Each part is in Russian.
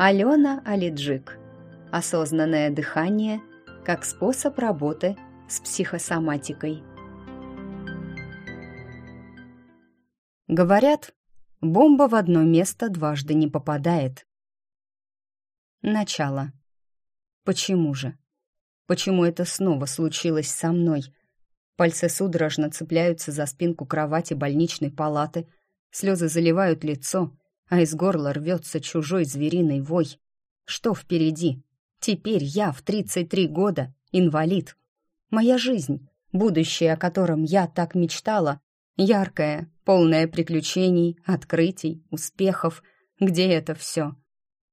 Алена Алиджик. Осознанное дыхание как способ работы с психосоматикой. Говорят, бомба в одно место дважды не попадает. Начало. Почему же? Почему это снова случилось со мной? Пальцы судорожно цепляются за спинку кровати больничной палаты, слезы заливают лицо, а из горла рвется чужой звериный вой. Что впереди? Теперь я в 33 года инвалид. Моя жизнь, будущее, о котором я так мечтала, яркое, полное приключений, открытий, успехов. Где это все?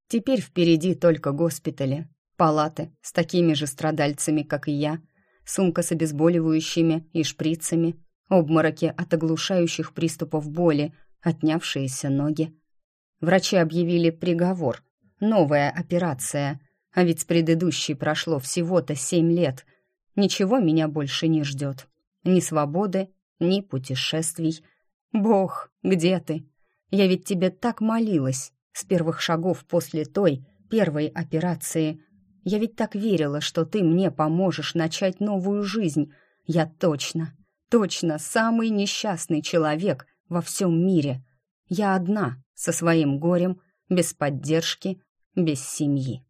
Теперь впереди только госпитали, палаты с такими же страдальцами, как и я, сумка с обезболивающими и шприцами, обмороки от оглушающих приступов боли, отнявшиеся ноги. Врачи объявили приговор. Новая операция. А ведь с предыдущей прошло всего-то семь лет. Ничего меня больше не ждет. Ни свободы, ни путешествий. Бог, где ты? Я ведь тебе так молилась с первых шагов после той, первой операции. Я ведь так верила, что ты мне поможешь начать новую жизнь. Я точно, точно самый несчастный человек во всем мире. Я одна, со своим горем, без поддержки, без семьи.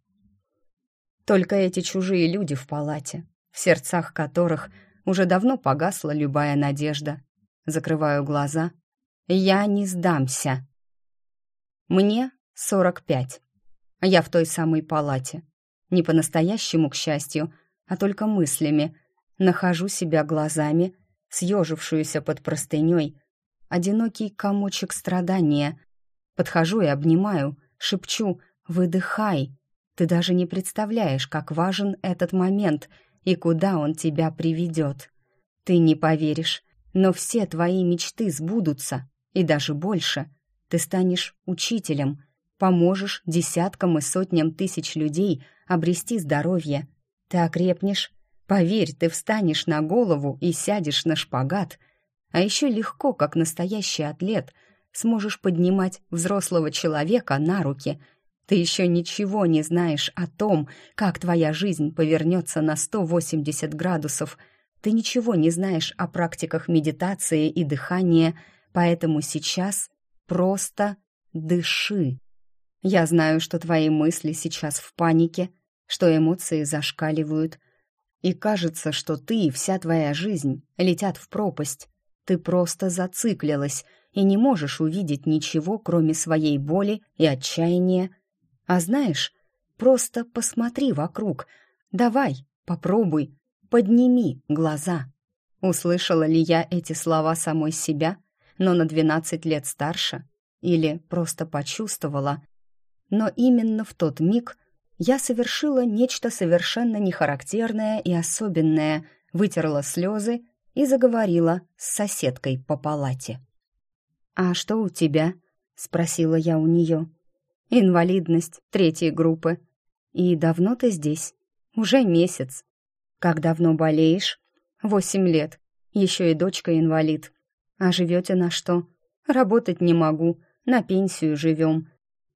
Только эти чужие люди в палате, в сердцах которых уже давно погасла любая надежда. Закрываю глаза. Я не сдамся. Мне сорок пять. Я в той самой палате. Не по-настоящему, к счастью, а только мыслями. Нахожу себя глазами, съежившуюся под простыней, одинокий комочек страдания. Подхожу и обнимаю, шепчу «Выдыхай!» Ты даже не представляешь, как важен этот момент и куда он тебя приведет. Ты не поверишь, но все твои мечты сбудутся, и даже больше. Ты станешь учителем, поможешь десяткам и сотням тысяч людей обрести здоровье. Ты окрепнешь, поверь, ты встанешь на голову и сядешь на шпагат — а еще легко, как настоящий атлет, сможешь поднимать взрослого человека на руки. Ты еще ничего не знаешь о том, как твоя жизнь повернется на 180 градусов. Ты ничего не знаешь о практиках медитации и дыхания, поэтому сейчас просто дыши. Я знаю, что твои мысли сейчас в панике, что эмоции зашкаливают, и кажется, что ты и вся твоя жизнь летят в пропасть. Ты просто зациклилась и не можешь увидеть ничего, кроме своей боли и отчаяния. А знаешь, просто посмотри вокруг. Давай, попробуй, подними глаза. Услышала ли я эти слова самой себя, но на двенадцать лет старше? Или просто почувствовала? Но именно в тот миг я совершила нечто совершенно нехарактерное и особенное, вытерла слезы и заговорила с соседкой по палате. «А что у тебя?» — спросила я у нее. «Инвалидность третьей группы. И давно ты здесь? Уже месяц. Как давно болеешь? Восемь лет. Еще и дочка инвалид. А живете на что? Работать не могу, на пенсию живем.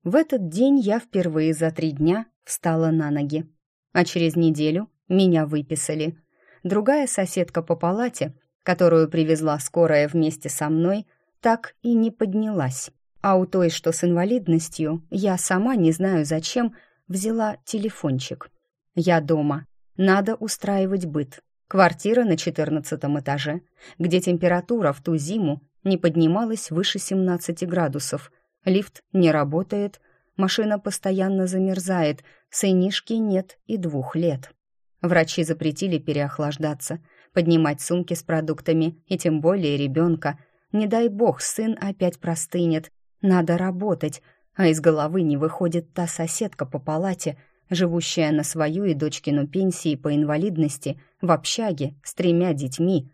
В этот день я впервые за три дня встала на ноги. А через неделю меня выписали — другая соседка по палате, которую привезла скорая вместе со мной, так и не поднялась. А у той, что с инвалидностью, я сама не знаю зачем, взяла телефончик. Я дома. Надо устраивать быт. Квартира на четырнадцатом этаже, где температура в ту зиму не поднималась выше 17 градусов. Лифт не работает, машина постоянно замерзает, сынишки нет и двух лет. Врачи запретили переохлаждаться, поднимать сумки с продуктами, и тем более ребенка. Не дай бог, сын опять простынет. Надо работать, а из головы не выходит та соседка по палате, живущая на свою и дочкину пенсии по инвалидности в общаге с тремя детьми.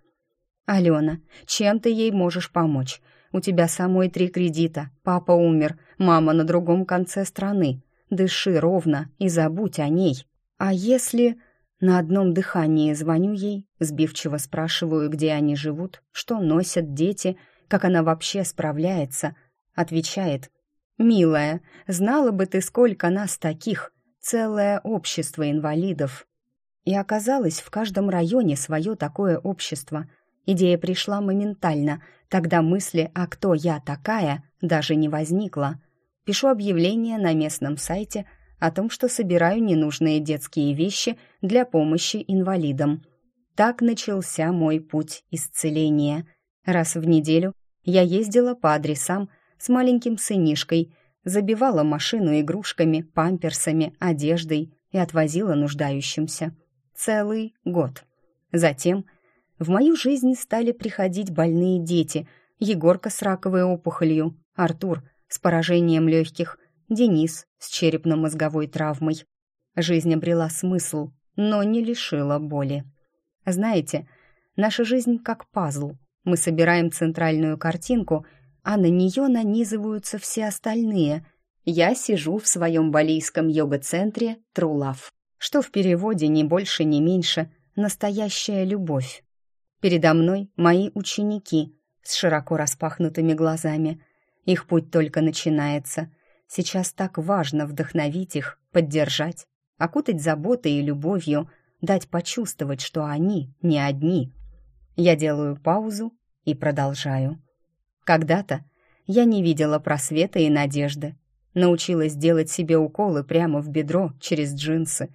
«Алена, чем ты ей можешь помочь? У тебя самой три кредита, папа умер, мама на другом конце страны. Дыши ровно и забудь о ней. А если...» На одном дыхании звоню ей, сбивчиво спрашиваю, где они живут, что носят дети, как она вообще справляется. Отвечает, Милая, знала бы ты, сколько нас таких, целое общество инвалидов. И оказалось, в каждом районе свое такое общество. Идея пришла моментально, тогда мысли «а кто я такая» даже не возникло. Пишу объявление на местном сайте о том, что собираю ненужные детские вещи для помощи инвалидам. Так начался мой путь исцеления. Раз в неделю я ездила по адресам с маленьким сынишкой, забивала машину игрушками, памперсами, одеждой и отвозила нуждающимся. Целый год. Затем в мою жизнь стали приходить больные дети. Егорка с раковой опухолью, Артур с поражением легких, Денис с черепно-мозговой травмой. Жизнь обрела смысл, но не лишила боли. Знаете, наша жизнь как пазл. Мы собираем центральную картинку, а на нее нанизываются все остальные. Я сижу в своем балийском йога-центре Трулав, что в переводе не больше, не меньше «настоящая любовь». Передо мной мои ученики с широко распахнутыми глазами. Их путь только начинается — Сейчас так важно вдохновить их, поддержать, окутать заботой и любовью, дать почувствовать, что они не одни. Я делаю паузу и продолжаю. Когда-то я не видела просвета и надежды. Научилась делать себе уколы прямо в бедро через джинсы.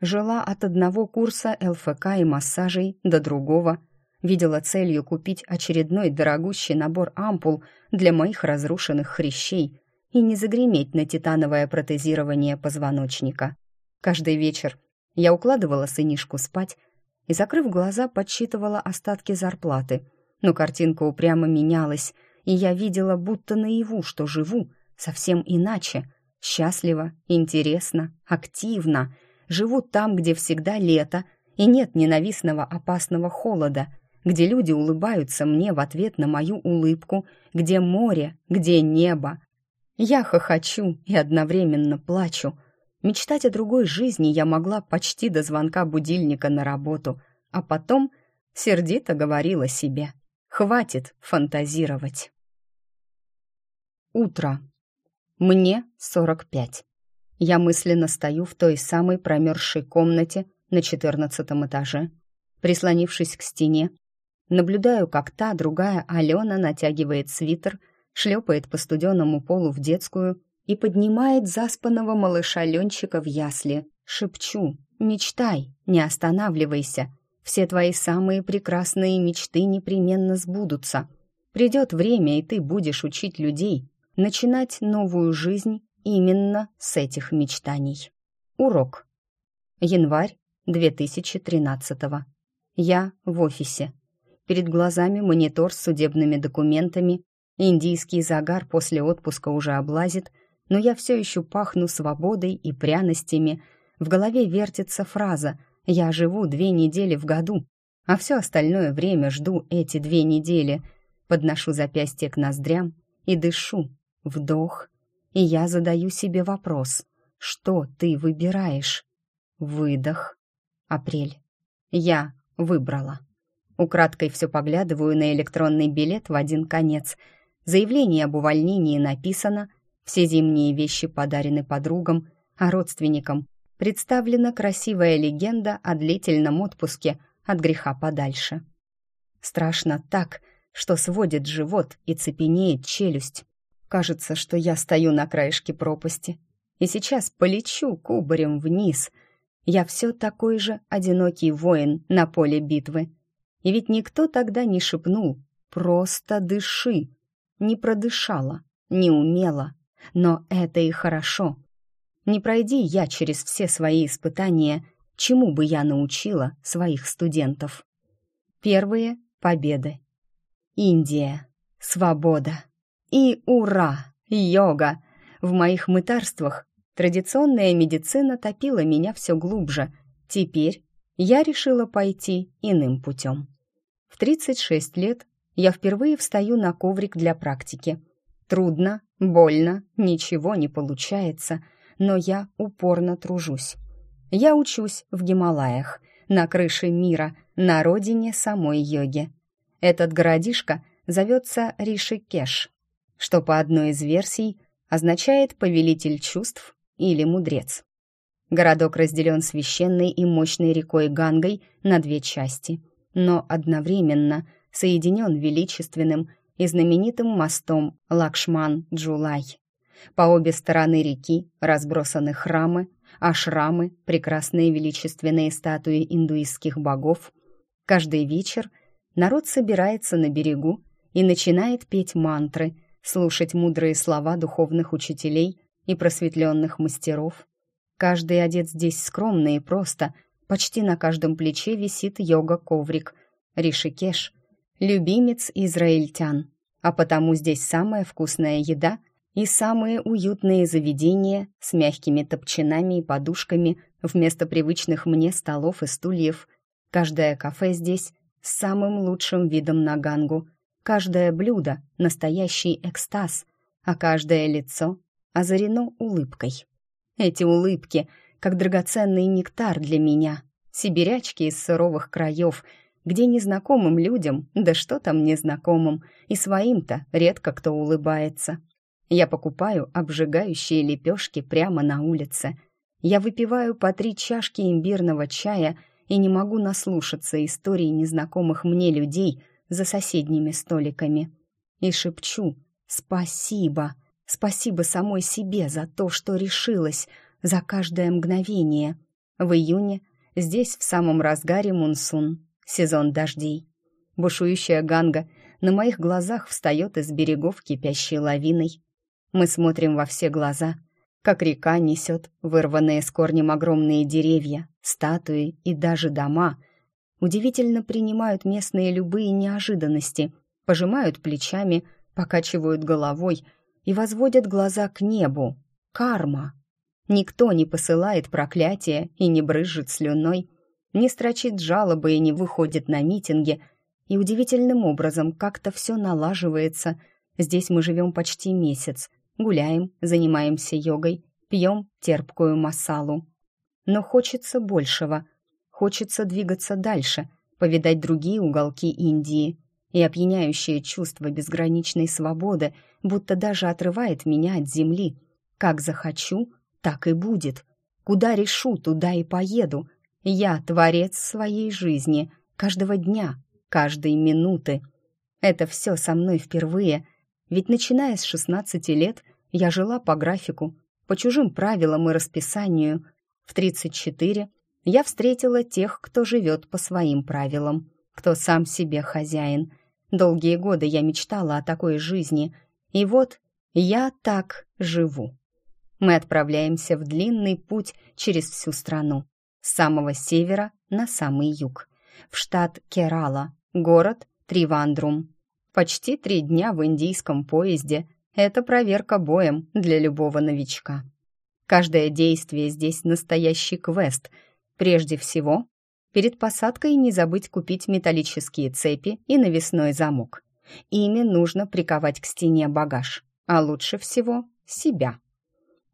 Жила от одного курса ЛФК и массажей до другого. Видела целью купить очередной дорогущий набор ампул для моих разрушенных хрящей, и не загреметь на титановое протезирование позвоночника. Каждый вечер я укладывала сынишку спать и, закрыв глаза, подсчитывала остатки зарплаты. Но картинка упрямо менялась, и я видела будто наяву, что живу совсем иначе. Счастливо, интересно, активно. Живу там, где всегда лето, и нет ненавистного опасного холода, где люди улыбаются мне в ответ на мою улыбку, где море, где небо, я хохочу и одновременно плачу. Мечтать о другой жизни я могла почти до звонка будильника на работу, а потом сердито говорила себе «Хватит фантазировать». Утро. Мне 45. Я мысленно стою в той самой промерзшей комнате на четырнадцатом этаже, прислонившись к стене, наблюдаю, как та, другая Алена натягивает свитер — шлепает по студеному полу в детскую и поднимает заспанного малыша Ленчика в ясли. Шепчу «Мечтай, не останавливайся. Все твои самые прекрасные мечты непременно сбудутся. Придет время, и ты будешь учить людей начинать новую жизнь именно с этих мечтаний». Урок. Январь 2013 -го. Я в офисе. Перед глазами монитор с судебными документами Индийский загар после отпуска уже облазит, но я все еще пахну свободой и пряностями. В голове вертится фраза «Я живу две недели в году», а все остальное время жду эти две недели. Подношу запястье к ноздрям и дышу. Вдох. И я задаю себе вопрос. Что ты выбираешь? Выдох. Апрель. Я выбрала. Украдкой все поглядываю на электронный билет в один конец — Заявление об увольнении написано, все зимние вещи подарены подругам, а родственникам представлена красивая легенда о длительном отпуске от греха подальше. Страшно так, что сводит живот и цепенеет челюсть. Кажется, что я стою на краешке пропасти и сейчас полечу кубарем вниз. Я все такой же одинокий воин на поле битвы. И ведь никто тогда не шепнул «просто дыши», не продышала, не умела, но это и хорошо. Не пройди я через все свои испытания, чему бы я научила своих студентов. Первые победы. Индия, свобода и ура, йога. В моих мытарствах традиционная медицина топила меня все глубже. Теперь я решила пойти иным путем. В 36 лет я впервые встаю на коврик для практики. Трудно, больно, ничего не получается, но я упорно тружусь. Я учусь в Гималаях, на крыше мира, на родине самой йоги. Этот городишко зовется Ришикеш, что по одной из версий означает «повелитель чувств» или «мудрец». Городок разделен священной и мощной рекой Гангой на две части, но одновременно соединен величественным и знаменитым мостом Лакшман-Джулай. По обе стороны реки разбросаны храмы, ашрамы, прекрасные величественные статуи индуистских богов. Каждый вечер народ собирается на берегу и начинает петь мантры, слушать мудрые слова духовных учителей и просветленных мастеров. Каждый одет здесь скромно и просто, почти на каждом плече висит йога-коврик. Ришикеш — любимец израильтян, а потому здесь самая вкусная еда — и самые уютные заведения с мягкими топчинами и подушками вместо привычных мне столов и стульев. Каждое кафе здесь с самым лучшим видом на Гангу. Каждое блюдо — настоящий экстаз, а каждое лицо озарено улыбкой. Эти улыбки, как драгоценный нектар для меня, сибирячки из суровых краев, где незнакомым людям, да что там незнакомым, и своим-то редко кто улыбается. Я покупаю обжигающие лепешки прямо на улице. Я выпиваю по три чашки имбирного чая и не могу наслушаться историй незнакомых мне людей за соседними столиками. И шепчу «Спасибо! Спасибо самой себе за то, что решилась, за каждое мгновение». В июне здесь в самом разгаре мунсун, сезон дождей. Бушующая ганга на моих глазах встает из берегов кипящей лавиной, мы смотрим во все глаза, как река несет вырванные с корнем огромные деревья, статуи и даже дома. Удивительно принимают местные любые неожиданности, пожимают плечами, покачивают головой и возводят глаза к небу. Карма. Никто не посылает проклятия и не брызжет слюной, не строчит жалобы и не выходит на митинги, и удивительным образом как-то все налаживается. Здесь мы живем почти месяц, гуляем, занимаемся йогой, пьем терпкую масалу. Но хочется большего. Хочется двигаться дальше, повидать другие уголки Индии. И опьяняющее чувство безграничной свободы будто даже отрывает меня от земли. Как захочу, так и будет. Куда решу, туда и поеду. Я творец своей жизни, каждого дня, каждой минуты. Это все со мной впервые — ведь начиная с 16 лет я жила по графику, по чужим правилам и расписанию. В 34 я встретила тех, кто живет по своим правилам, кто сам себе хозяин. Долгие годы я мечтала о такой жизни, и вот я так живу. Мы отправляемся в длинный путь через всю страну, с самого севера на самый юг, в штат Керала, город Тривандрум, Почти три дня в индийском поезде — это проверка боем для любого новичка. Каждое действие здесь настоящий квест. Прежде всего, перед посадкой не забыть купить металлические цепи и навесной замок. Ими нужно приковать к стене багаж, а лучше всего себя.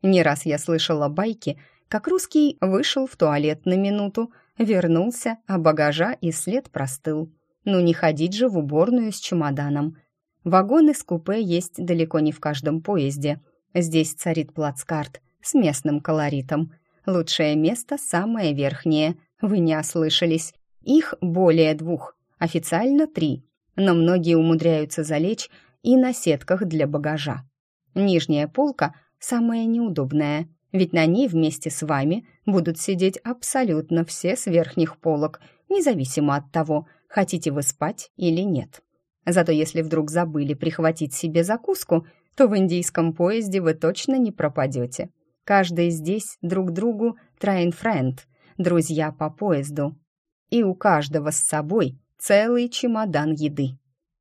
Не раз я слышала байки, как русский вышел в туалет на минуту, вернулся, а багажа и след простыл. Ну не ходить же в уборную с чемоданом. Вагоны с купе есть далеко не в каждом поезде. Здесь царит плацкарт с местным колоритом. Лучшее место самое верхнее. Вы не ослышались. Их более двух, официально три, но многие умудряются залечь и на сетках для багажа. Нижняя полка самая неудобная, ведь на ней вместе с вами будут сидеть абсолютно все с верхних полок, независимо от того, хотите вы спать или нет. Зато если вдруг забыли прихватить себе закуску, то в индийском поезде вы точно не пропадете. Каждый здесь друг другу train friend, друзья по поезду. И у каждого с собой целый чемодан еды.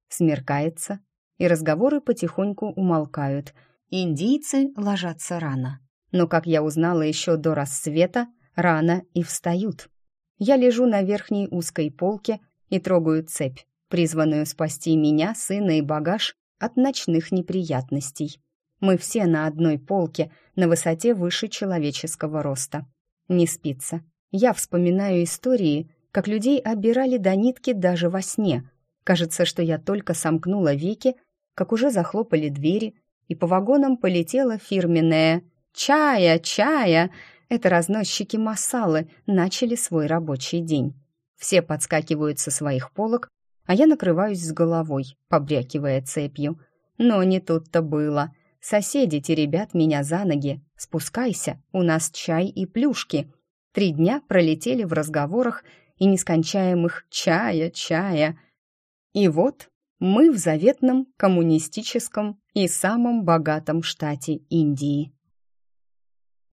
Смеркается, и разговоры потихоньку умолкают. Индийцы ложатся рано. Но, как я узнала еще до рассвета, рано и встают. Я лежу на верхней узкой полке и трогаю цепь, призванную спасти меня, сына и багаж от ночных неприятностей. Мы все на одной полке, на высоте выше человеческого роста. Не спится. Я вспоминаю истории, как людей обирали до нитки даже во сне. Кажется, что я только сомкнула веки, как уже захлопали двери, и по вагонам полетела фирменная «Чая! Чая!» Это разносчики масалы начали свой рабочий день. Все подскакивают со своих полок, а я накрываюсь с головой, побрякивая цепью. Но не тут-то было. Соседи теребят меня за ноги. «Спускайся, у нас чай и плюшки». Три дня пролетели в разговорах и нескончаемых «чая, чая». И вот мы в заветном коммунистическом и самом богатом штате Индии.